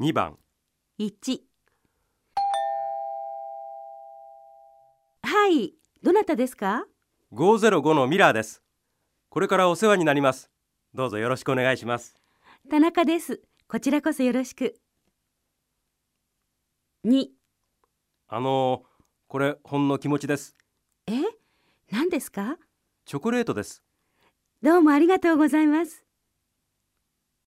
2番。1はい。どなたですか？505のミラーです。これからお世話になります。どうぞよろしくお願いします。田中です。こちらこそよろしく。2あのこれほんの気持ちです。え？何ですか？チョコレートです。どうもありがとうございます。